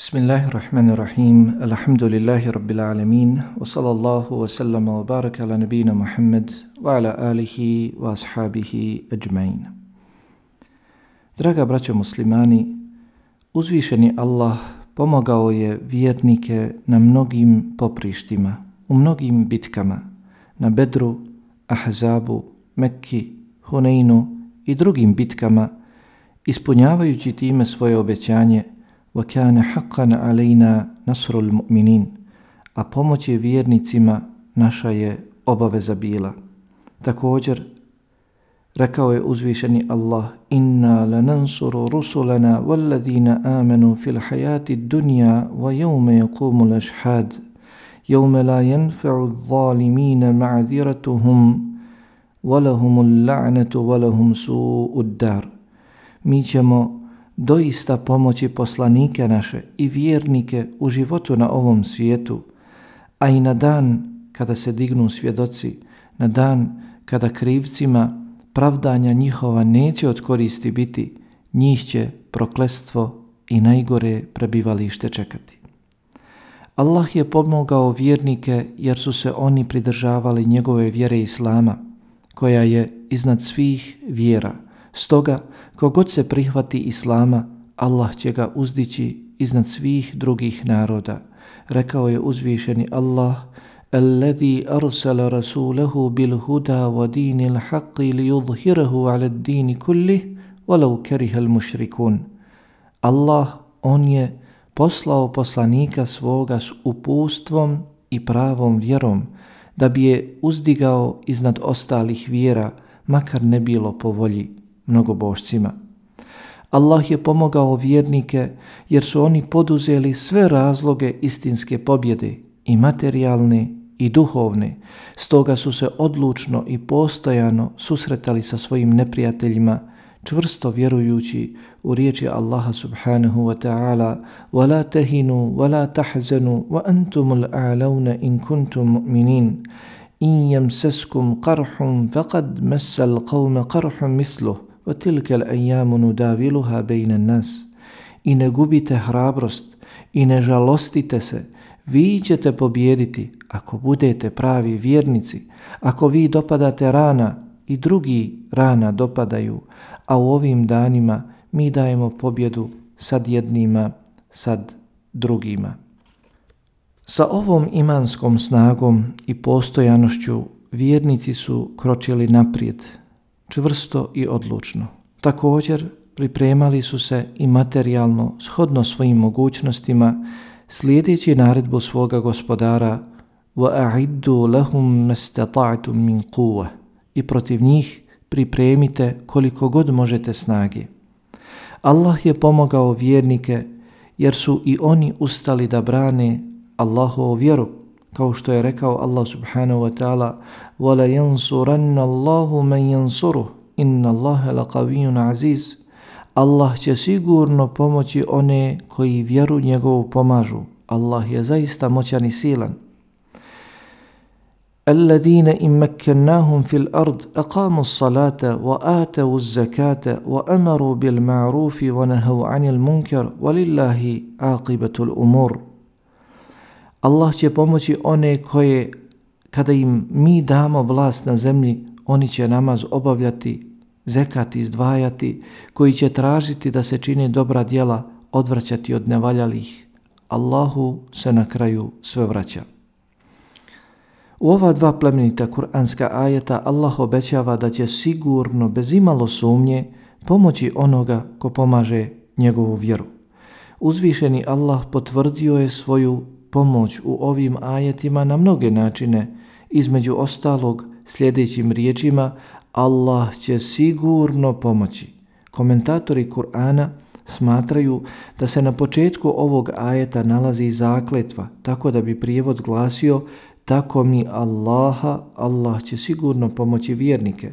Bismillahirrahmanirrahim. Alhamdulillahi rabbil alamin. Wa sallallahu wa sallama wa baraka ala nabina Muhammad wa ala alihi wa ashabihi ajmain. Draga braćo muslimani, uzvišeni Allah pomogao je vjernike na mnogim poprištima, u mnogim bitkama, na Bedru, Ahzabu, Mekki, Huneinu i drugim bitkama, ispunjavajući time svoje obećanje وَكَانَ حَقًّا عَلَيْنَا نَصْرُ الْمُؤْمِنِينَ A pomoć je vjernicima naša je obaveza bila. Također, rekao je uzvišeni Allah Inna lanansuru rusulana walladina amanu fil hayati dunya wa yawma yaqumu al-ashhad yawma la yanfa'u adh-dhalimina ma'dhiratuhum wa lahum al-la'natu wa lahum su'u ad-dar Mi ćemo doista pomoći poslanike naše i vjernike u životu na ovom svijetu, a i na dan kada se dignu svjedoci, na dan kada krivcima pravdanja njihova neće od koristi biti, njih će proklestvo i najgore prebivalište čekati. Allah je pomogao vjernike jer su se oni pridržavali njegove vjere Islama, koja je iznad svih vjera. Stoga, Kogod se prihvati Islama, Allah će ga uzdići iznad svih drugih naroda. Rekao je uzvišeni Allah, الذي أرسل رسوله بالهدى ودين الحق ليظهره على الدين كله ولو كره المشركون Allah, on je poslao poslanika svoga s upustvom i pravom vjerom, da bi je uzdigao iznad ostalih vjera, makar ne bilo po volji mnogobošcima. Allah je pomogao vjernike jer su oni poduzeli sve razloge istinske pobjede i materijalne i duhovne, stoga su se odlučno i postojano susretali sa svojim neprijateljima, čvrsto vjerujući u riječi Allaha subhanahu wa ta'ala وَلَا تَهِنُوا وَلَا تَحْزَنُوا وَأَنْتُمُ الْأَعْلَوْنَ إِن كُنْتُمْ مُؤْمِنِينَ إِن يَمْسَسْكُمْ قَرْحٌ فَقَدْ مَسَّ الْقَوْمَ قَرْحٌ مِثْلُهُ وَتِلْكَ الْأَيَّامُ نُدَاوِلُهَا بَيْنَ nudawiluha bayna nas. i ne gubite hrabrost i ne žalostite se. Vi ćete pobijediti ako budete pravi vjernici. Ako vi dopadate rana i drugi rana dopadaju. A u ovim danima mi dajemo pobjedu sad jednima sad drugima. Sa ovom imanskom snagom i postojanošću vjernici su kročili naprijed čvrsto i odlučno. Također pripremali su se i materijalno shodno svojim mogućnostima slijedeći naredbu svoga gospodara وَأَعِدُّ لَهُمْ مَسْتَطَعْتُمْ مِنْ قُوَ i protiv njih pripremite koliko god možete snage. Allah je pomogao vjernike jer su i oni ustali da brane Allahovu vjeru kao što je rekao Allah subhanahu wa ta'ala وَلَا يَنْصُرَنَّ اللَّهُ مَنْ يَنْصُرُهُ إِنَّ اللَّهَ لَقَوِيٌ عَزِيزٌ Allah će sigurno pomoći one koji vjeru njegovu pomažu. Allah je zaista moćan i silan. الذين إن مكناهم في الأرض أقاموا الصلاة وآتوا الزكاة وأمروا بالمعروف ونهوا عن المنكر ولله عاقبة الأمور Allah će pomoći one koje, kada im mi damo vlast na zemlji, oni će namaz obavljati, zekat izdvajati, koji će tražiti da se čini dobra djela, odvraćati od nevaljalih. Allahu se na kraju sve vraća. U ova dva plemenita kuranska ajeta Allah obećava da će sigurno, bez imalo sumnje, pomoći onoga ko pomaže njegovu vjeru. Uzvišeni Allah potvrdio je svoju pomoć u ovim ajetima na mnoge načine, između ostalog sljedećim riječima Allah će sigurno pomoći. Komentatori Kur'ana smatraju da se na početku ovog ajeta nalazi zakletva, tako da bi prijevod glasio tako mi Allaha, Allah će sigurno pomoći vjernike.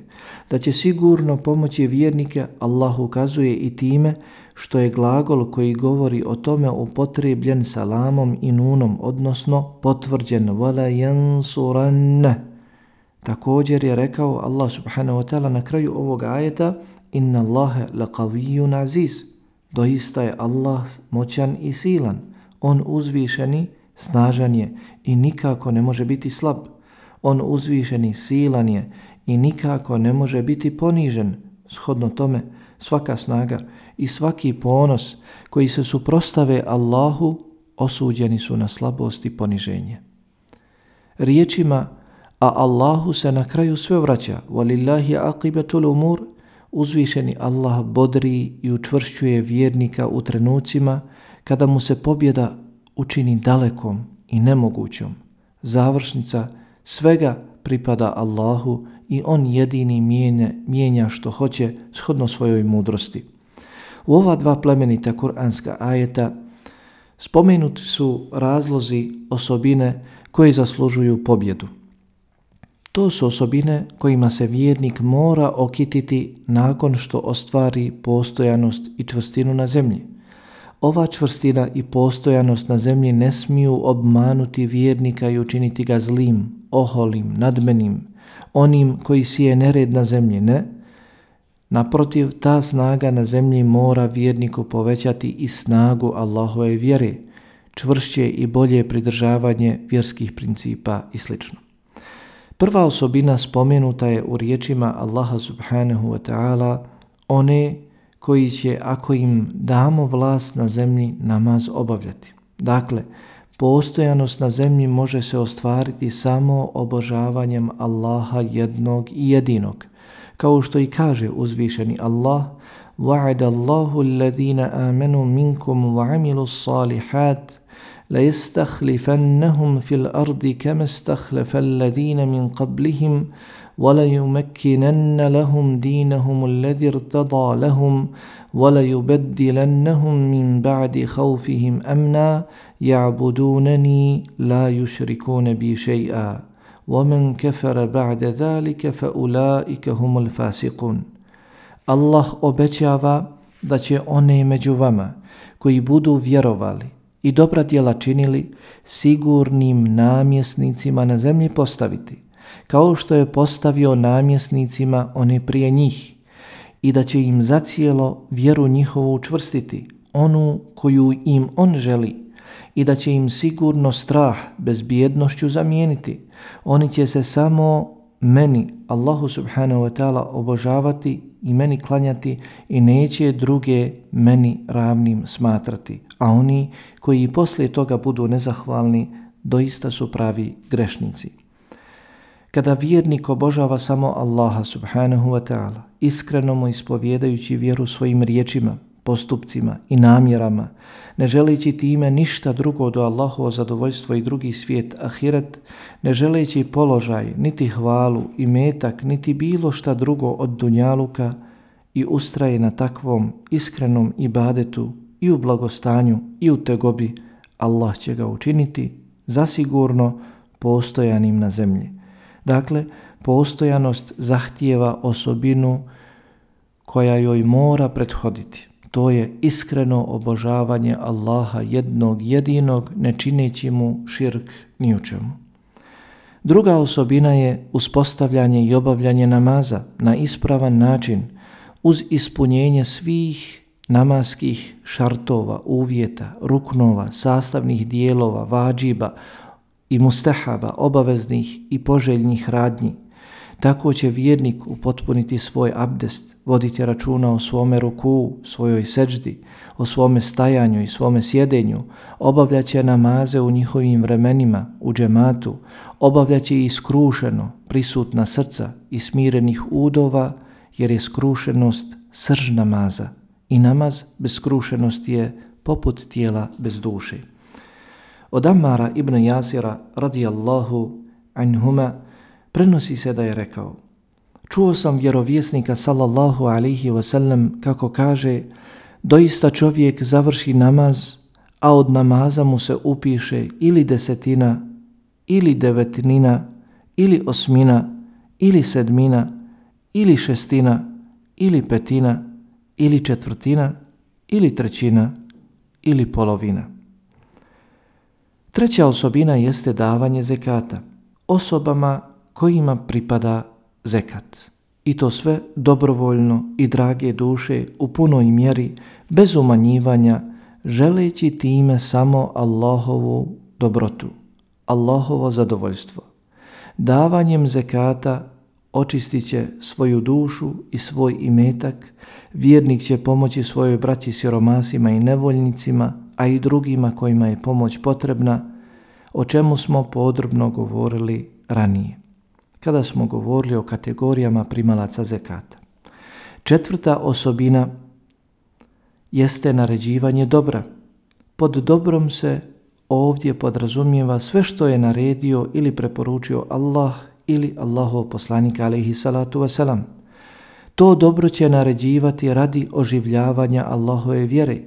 Da će sigurno pomoći vjernike, Allah ukazuje i time što je glagol koji govori o tome upotrebljen salamom i nunom, odnosno potvrđen vala jansuranne. Također je rekao Allah subhanahu wa ta'ala na kraju ovog ajeta inna Allahe laqavijun aziz. Doista je Allah moćan i silan. On uzvišeni, snažan je i nikako ne može biti slab. On uzvišeni, silan je i nikako ne može biti ponižen. Shodno tome, svaka snaga i svaki ponos koji se suprostave Allahu osuđeni su na slabost i poniženje. Riječima, a Allahu se na kraju sve vraća, walillahi aqibatul umur, uzvišeni Allah bodri i učvršćuje vjernika u trenucima kada mu se pobjeda učini dalekom i nemogućom. Završnica svega pripada Allahu i on jedini mijenja, mijenja što hoće shodno svojoj mudrosti. U ova dva plemenita kuranska ajeta spomenuti su razlozi osobine koje zaslužuju pobjedu. To su osobine kojima se vjernik mora okititi nakon što ostvari postojanost i čvrstinu na zemlji. Ova čvrstina i postojanost na zemlji ne smiju obmanuti vjernika i učiniti ga zlim, oholim, nadmenim, onim koji sije nered na zemlji, ne. Naprotiv, ta snaga na zemlji mora vjerniku povećati i snagu Allahove vjere, čvršće i bolje pridržavanje vjerskih principa i sl. Prva osobina spomenuta je u riječima Allaha subhanahu wa ta'ala one koji će, ako im damo vlast na zemlji, namaz obavljati. Dakle, postojanost na zemlji može se ostvariti samo obožavanjem Allaha jednog i jedinog. Kao što i kaže uzvišeni Allah, وَعَدَ اللَّهُ الَّذِينَ آمَنُوا مِنْكُمْ وَعَمِلُوا الصَّالِحَاتِ لَيَسْتَخْلِفَنَّهُمْ فِي الْأَرْضِ كَمَا اسْتَخْلَفَ الَّذِينَ مِنْ قَبْلِهِمْ وَلَيُمَكِّنَنَّ لَهُمْ دِينَهُمُ الَّذِي ارْتَضَى لَهُمْ وَلَيُبَدِّلَنَّهُمْ مِنْ بَعْدِ خَوْفِهِمْ أَمْنًا يَعْبُدُونَنِي لَا يُشْرِكُونَ بِي شَيْئًا وَمَنْ كَفَرَ بَعْدَ ذَلِكَ فَأُولَئِكَ هُمُ الْفَاسِقُونَ Allah obećava da će one među vama koji budu vjerovali i dobra djela činili sigurnim namjesnicima na zemlji postaviti, kao što je postavio namjesnicima one prije njih, i da će im zacijelo vjeru njihovu učvrstiti, onu koju im on želi, i da će im sigurno strah bezbjednošću zamijeniti. Oni će se samo meni, Allahu subhanahu wa ta'ala, obožavati i meni klanjati i neće druge meni ravnim smatrati. A oni koji poslije toga budu nezahvalni, doista su pravi grešnici. Kada vjernik obožava samo Allaha subhanahu wa ta'ala, iskreno mu ispovjedajući vjeru svojim riječima, postupcima i namjerama, ne želeći time ništa drugo do Allahovo zadovoljstvo i drugi svijet, ahiret, ne želeći položaj, niti hvalu i metak, niti bilo šta drugo od dunjaluka i ustraje na takvom iskrenom ibadetu i u blagostanju i u tegobi, Allah će ga učiniti zasigurno postojanim na zemlji. Dakle, postojanost zahtijeva osobinu koja joj mora prethoditi. To je iskreno obožavanje Allaha jednog jedinog, ne čineći mu širk ni u čemu. Druga osobina je uspostavljanje i obavljanje namaza na ispravan način uz ispunjenje svih namaskih šartova, uvjeta, ruknova, sastavnih dijelova, vađiba i mustahaba, obaveznih i poželjnih radnji. Tako će vjernik upotpuniti svoj abdest, voditi računa o svome ruku, svojoj seđdi, o svome stajanju i svome sjedenju, obavljaće namaze u njihovim vremenima, u džematu, obavljaće i skrušeno, prisutna srca i smirenih udova, jer je skrušenost srž namaza i namaz bez skrušenosti je poput tijela bez duše. Od Ammara ibn Jasira radijallahu anhuma prenosi se da je rekao Čuo sam vjerovjesnika sallallahu alaihi wasallam kako kaže doista čovjek završi namaz, a od namaza mu se upiše ili desetina, ili devetnina, ili osmina, ili sedmina, ili šestina, ili petina, ili četvrtina, ili trećina, ili polovina. Treća osobina jeste davanje zekata osobama kojima pripada zekat. I to sve dobrovoljno i drage duše u punoj mjeri, bez umanjivanja, želeći time samo Allahovu dobrotu, Allahovo zadovoljstvo. Davanjem zekata očistit će svoju dušu i svoj imetak, vjernik će pomoći svojoj braći siromasima i nevoljnicima, a i drugima kojima je pomoć potrebna, o čemu smo podrobno govorili ranije, kada smo govorili o kategorijama primalaca zekata. Četvrta osobina jeste naređivanje dobra. Pod dobrom se ovdje podrazumijeva sve što je naredio ili preporučio Allah ili Allahov poslanik alaihi salatu wasalam. To dobro će naređivati radi oživljavanja Allahove vjere,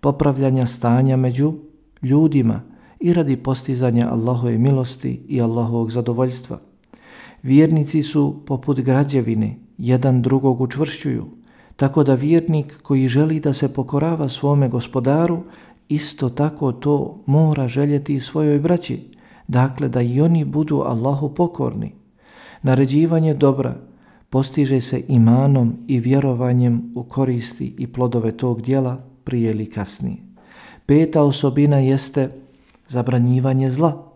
popravljanja stanja među ljudima i radi postizanja Allahove milosti i Allahovog zadovoljstva. Vjernici su poput građevine, jedan drugog učvršćuju, tako da vjernik koji želi da se pokorava svome gospodaru, isto tako to mora željeti i svojoj braći, dakle da i oni budu Allahu pokorni. Naređivanje dobra postiže se imanom i vjerovanjem u koristi i plodove tog dijela prije ili kasnije. Peta osobina jeste zabranjivanje zla.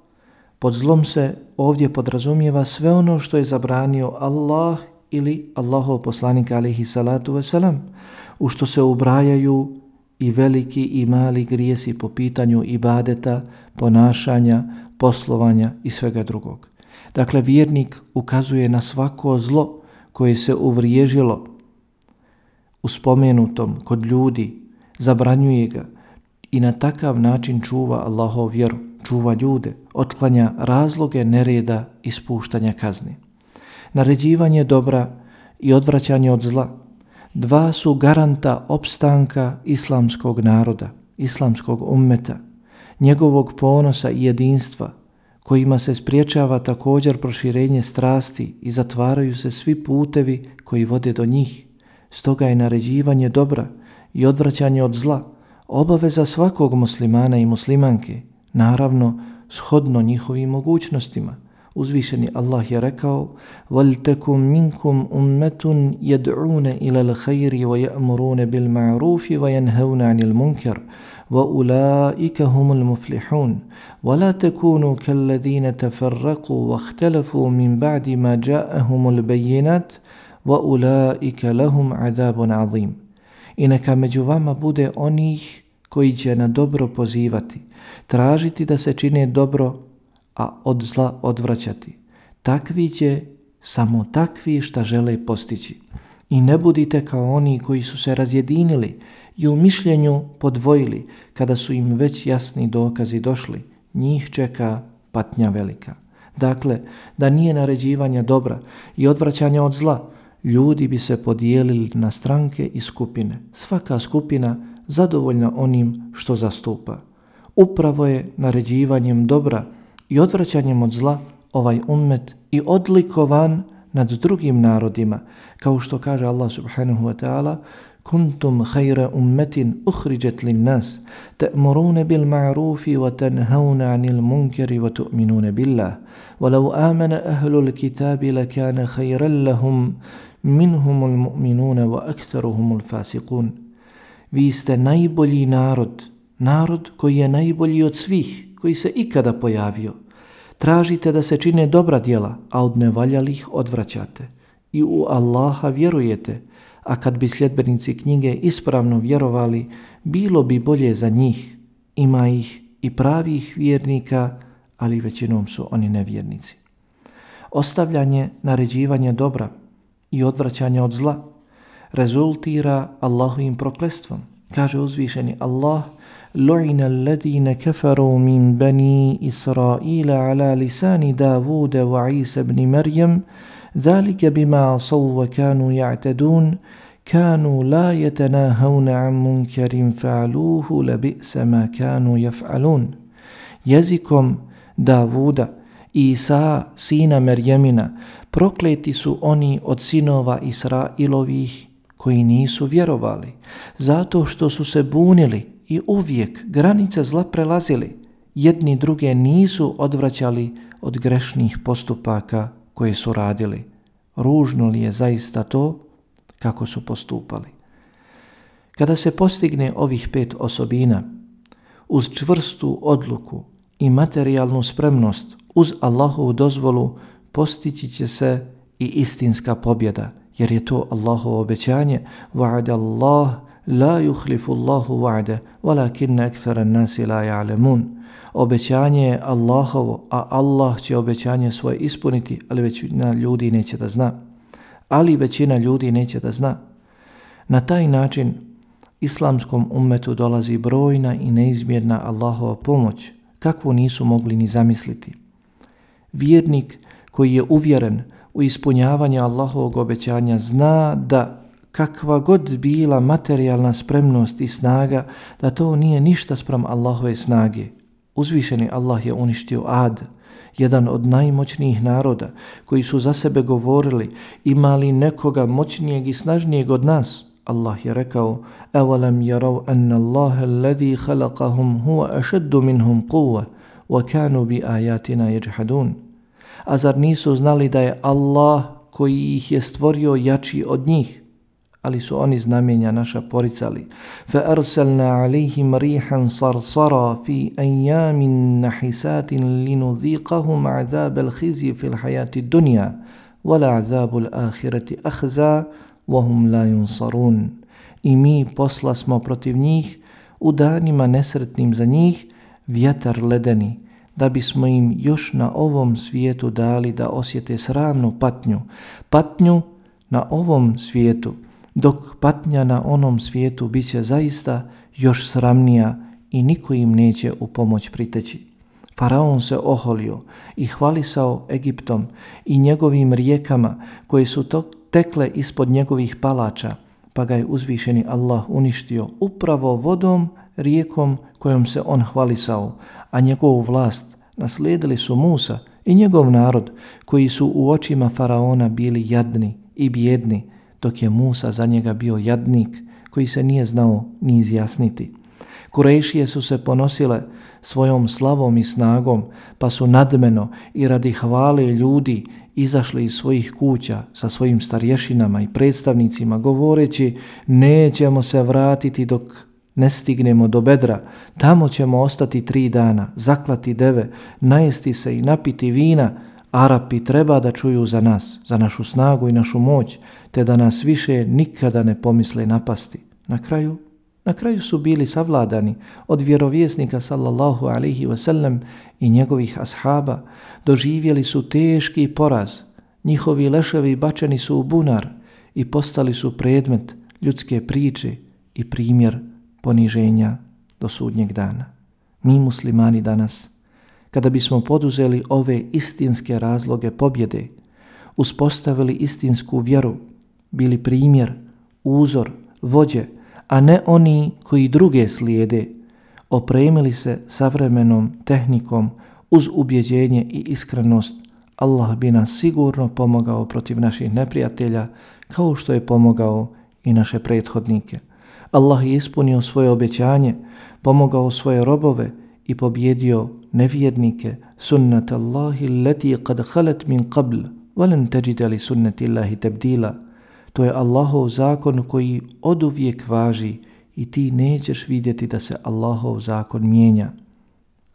Pod zlom se ovdje podrazumijeva sve ono što je zabranio Allah ili Allahov poslanik alihi salatu wasalam, u što se ubrajaju i veliki i mali grijesi po pitanju ibadeta, ponašanja, poslovanja i svega drugog. Dakle, vjernik ukazuje na svako zlo koje se uvriježilo u spomenutom kod ljudi, zabranjuje ga i na takav način čuva Allahov vjeru, čuva ljude, otklanja razloge nereda i spuštanja kazni. Naređivanje dobra i odvraćanje od zla dva su garanta opstanka islamskog naroda, islamskog ummeta, njegovog ponosa i jedinstva, kojima se spriječava također proširenje strasti i zatvaraju se svi putevi koji vode do njih. Stoga je naređivanje dobra i odvraćanje od zla obaveza svakog muslimana i muslimanke, naravno shodno njihovim mogućnostima. Uzvišeni Allah je rekao وَلْتَكُمْ مِنْكُمْ أُمَّةٌ يَدْعُونَ إِلَى الْخَيْرِ وَيَأْمُرُونَ بِالْمَعْرُوفِ وَيَنْهَوْنَ عَنِ الْمُنْكَرِ وَأُولَٰئِكَ هُمُ الْمُفْلِحُونَ وَلَا تَكُونُوا كَالَّذِينَ تَفَرَّقُوا وَاخْتَلَفُوا مِنْ بَعْدِ مَا جَاءَهُمُ الْبَيِّنَاتِ وَأُولَٰئِكَ لَهُمْ عَذَابٌ عَظِيمٌ I neka među vama bude onih koji će na dobro pozivati, tražiti da se čine dobro a od zla odvraćati. Takvi će samo takvi šta žele postići. I ne budite kao oni koji su se razjedinili i u mišljenju podvojili kada su im već jasni dokazi došli. Njih čeka patnja velika. Dakle, da nije naređivanja dobra i odvraćanja od zla, ljudi bi se podijelili na stranke i skupine. Svaka skupina zadovoljna onim što zastupa. Upravo je naređivanjem dobra i odvraćanjem od zla ovaj ummet i odlikovan nad drugim narodima, kao što kaže Allah subhanahu wa ta'ala kuntum khayra ummetin ukhrijat lin nas ta'muruna bil ma'rufi wa tanhauna 'anil munkari wa tu'minuna billah walau amana ahlul kitabi lakana khayran lahum minhumul mu'minuna wa aktharuhumul fasiqun vi ste najbolji narod narod koji je najbolji od svih koji se ikada pojavio. Tražite da se čine dobra djela, a od nevaljalih odvraćate. I u Allaha vjerujete, a kad bi sljedbenici knjige ispravno vjerovali, bilo bi bolje za njih. Ima ih i pravih vjernika, ali većinom su oni nevjernici. Ostavljanje naređivanja dobra i odvraćanje od zla rezultira Allahovim proklestvom. Kaže uzvišeni Allah, لعن الذين كفروا من بني إسرائيل على لسان داود وعيسى بن مريم ذلك بما عصوا وكانوا يعتدون كانوا لا يتناهون عن منكر فعلوه لبئس ما كانوا يفعلون يزكم داود Isa, sina Merjemina, prokleti su oni od sinova Israilovih koji nisu vjerovali, zato što su se bunili i uvijek granice zla prelazili, jedni druge nisu odvraćali od grešnih postupaka koje su radili. Ružno li je zaista to kako su postupali? Kada se postigne ovih pet osobina, uz čvrstu odluku i materijalnu spremnost, uz Allahovu dozvolu, postići će se i istinska pobjeda, jer je to Allahovo obećanje, wa'ada Allah la yuhlifu Allahu wa'ada, walakinna akthara an-nasi la ya'lamun. Obećanje je Allahovo, a Allah će obećanje svoje ispuniti, ali većina ljudi neće da zna. Ali većina ljudi neće da zna. Na taj način islamskom ummetu dolazi brojna i neizmjerna Allahova pomoć, kakvu nisu mogli ni zamisliti. Vjernik koji je uvjeren u ispunjavanje Allahovog obećanja zna da kakva god bila materijalna spremnost i snaga, da to nije ništa sprem Allahove snage. Uzvišeni Allah je uništio Ad, jedan od najmoćnijih naroda koji su za sebe govorili imali nekoga moćnijeg i snažnijeg od nas. Allah je rekao أَوَلَمْ يَرَوْ أَنَّ اللَّهَ الَّذِي خَلَقَهُمْ هُوَ أَشَدُّ مِنْهُمْ قُوَّةً وَكَانُوا بِآيَاتِنَا يَجْحَدُونَ A zar nisu znali da je Allah koji ih je stvorio jači od njih? Ali su oni znamenja naša poricali. فَأَرْسَلْنَا عَلَيْهِمْ رِيحًا صَرْصَرًا فِي أَيَّامٍ نَحِسَاتٍ لِنُذِيقَهُمْ عَذَابَ الْخِزْيِ فِي الْحَيَاةِ الدُّنْيَا وَلَعْذَابُ الْآخِرَةِ أَخْزَى وَهُمْ لَا يُنصَرُونَ I mi posla smo protiv njih u danima nesretnim za njih vjetar ledeni, da bismo im još na ovom svijetu dali da osjete sramnu patnju, patnju na ovom svijetu, dok patnja na onom svijetu bit će zaista još sramnija i niko im neće u pomoć priteći. Faraon se oholio i hvalisao Egiptom i njegovim rijekama koje su to tekle ispod njegovih palača, pa ga je uzvišeni Allah uništio upravo vodom, rijekom kojom se on hvalisao, a njegovu vlast naslijedili su Musa i njegov narod, koji su u očima Faraona bili jadni i bjedni, dok je Musa za njega bio jadnik, koji se nije znao ni izjasniti. Kurejšije su se ponosile svojom slavom i snagom, pa su nadmeno i radi hvale ljudi izašli iz svojih kuća sa svojim starješinama i predstavnicima govoreći nećemo se vratiti dok ne stignemo do bedra, tamo ćemo ostati tri dana, zaklati deve, najesti se i napiti vina, Arapi treba da čuju za nas, za našu snagu i našu moć, te da nas više nikada ne pomisle napasti. Na kraju Na kraju su bili savladani od vjerovjesnika sallallahu alaihi wasallam i njegovih ashaba. Doživjeli su teški poraz. Njihovi leševi bačeni su u bunar i postali su predmet ljudske priče i primjer poniženja do sudnjeg dana. Mi muslimani danas, kada bismo poduzeli ove istinske razloge pobjede, uspostavili istinsku vjeru, bili primjer, uzor, vođe, a ne oni koji druge slijede, opremili se savremenom tehnikom uz ubjeđenje i iskrenost, Allah bi nas sigurno pomogao protiv naših neprijatelja kao što je pomogao i naše prethodnike. Allah je ispunio svoje obećanje, pomogao svoje robove i pobjedio nevjernike sunnat Allahi leti kad halet min qabl, valen teđide li sunnati Allahi tebdila. To je Allahov zakon koji od uvijek važi i ti nećeš vidjeti da se Allahov zakon mijenja.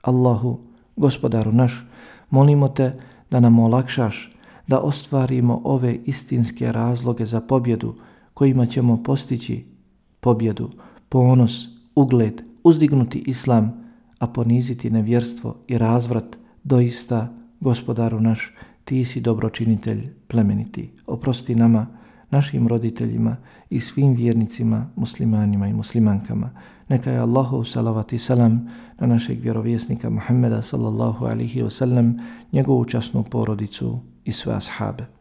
Allahu, gospodaru naš, molimo te da nam olakšaš da ostvarimo ove istinske razloge za pobjedu kojima ćemo postići pobjedu, ponos, ugled, uzdignuti islam, a poniziti nevjerstvo i razvrat doista, gospodaru naš, ti si dobročinitelj plemeniti. Oprosti nama, našim roditeljima i svim vjernicima, muslimanima i muslimankama. Neka je Allahu salavat i salam na našeg vjerovjesnika Muhammeda sallallahu alihi wasallam, njegovu časnu porodicu i sve ashabe.